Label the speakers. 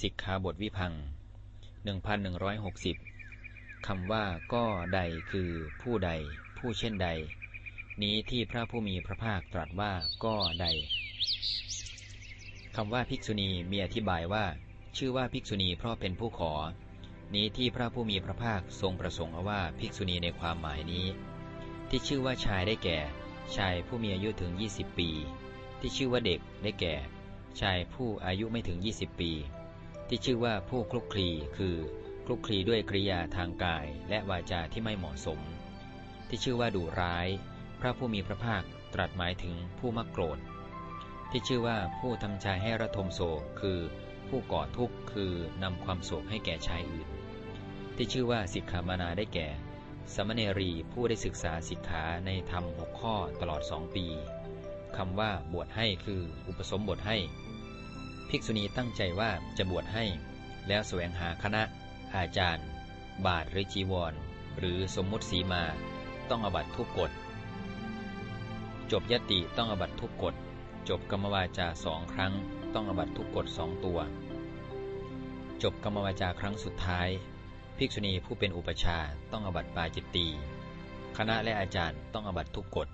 Speaker 1: สิกขาบทวิพัง1160 คำว่าก็ใดคือผู้ใด ผู้เช่นใด นี้ที่พระผู้มีพระภาคตรัสว่าก็ใด คำว่าภิกษุณีมีอธิบายว่า ชื่อว่าภิกษุณีเพราะเป็นผู้ขอ นี้ที่พระผู้มีพระภาคทรงประสงค์เอาว่าภิกษุณีในความหมายนี้ ที่ชื่อว่าชายได้แก่ ชายผู้มีอายุถึง 20 ปี ที่ชื่อว่าเด็กได้แก่ ชายผู้อายุไม่ถึง 20 ปี ที่ชื่อว่าผู้คลุกคลีคือคลุกคลีด้วยกริยาทางกายและวาจาที่ไม่เหมาะสม ที่ชื่อว่าดุร้าย พระผู้มีพระภาคตรัสหมายถึงผู้มักโกรธ ที่ชื่อว่าผู้ทำชายให้ระทมโศกคือผู้ก่อทุกข์คือนำความโศกให้แก่ชายอื่น ที่ชื่อว่าสิกขามานาได้แก่ สมณเนรีผู้ได้ศึกษาสิกขาในธรรมหกข้อตลอดสองปีคำว่าบวชให้คืออุปสมบทให้ ภิกษุณีตั้งใจว่าจะบวชให้ แล้วแสวงหาคณะ อาจารย์ บาทหรือจีวร หรือสมมุติสีมา ต้องอบัตทุกกฎ จบยติต้องอบัตทุกกฎ จบกรรมวาจาสองครั้ง ต้องอบัตทุกกฎสองตัว จบกรรมวาจาครั้งสุดท้าย ภิกษุณีผู้เป็นอุปชาต้องอบัตปาจิตตีคณะและอาจารย์ต้องอบัตทุกกฎ